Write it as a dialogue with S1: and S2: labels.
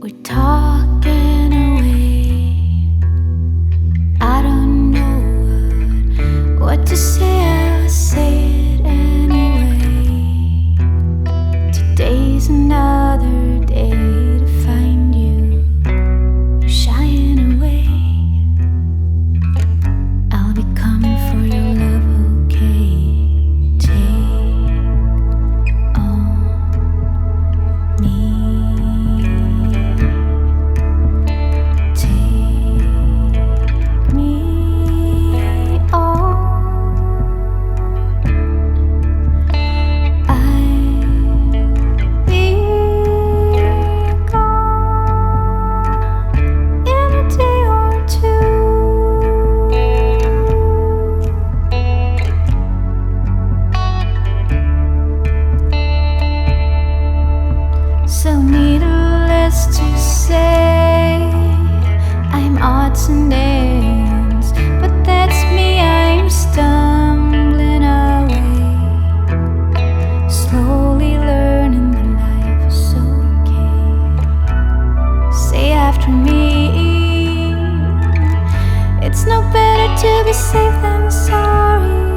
S1: We're talking away. I don't know what, what to say. I'll say it anyway. Today's enough. It's no better to be safe than sorry.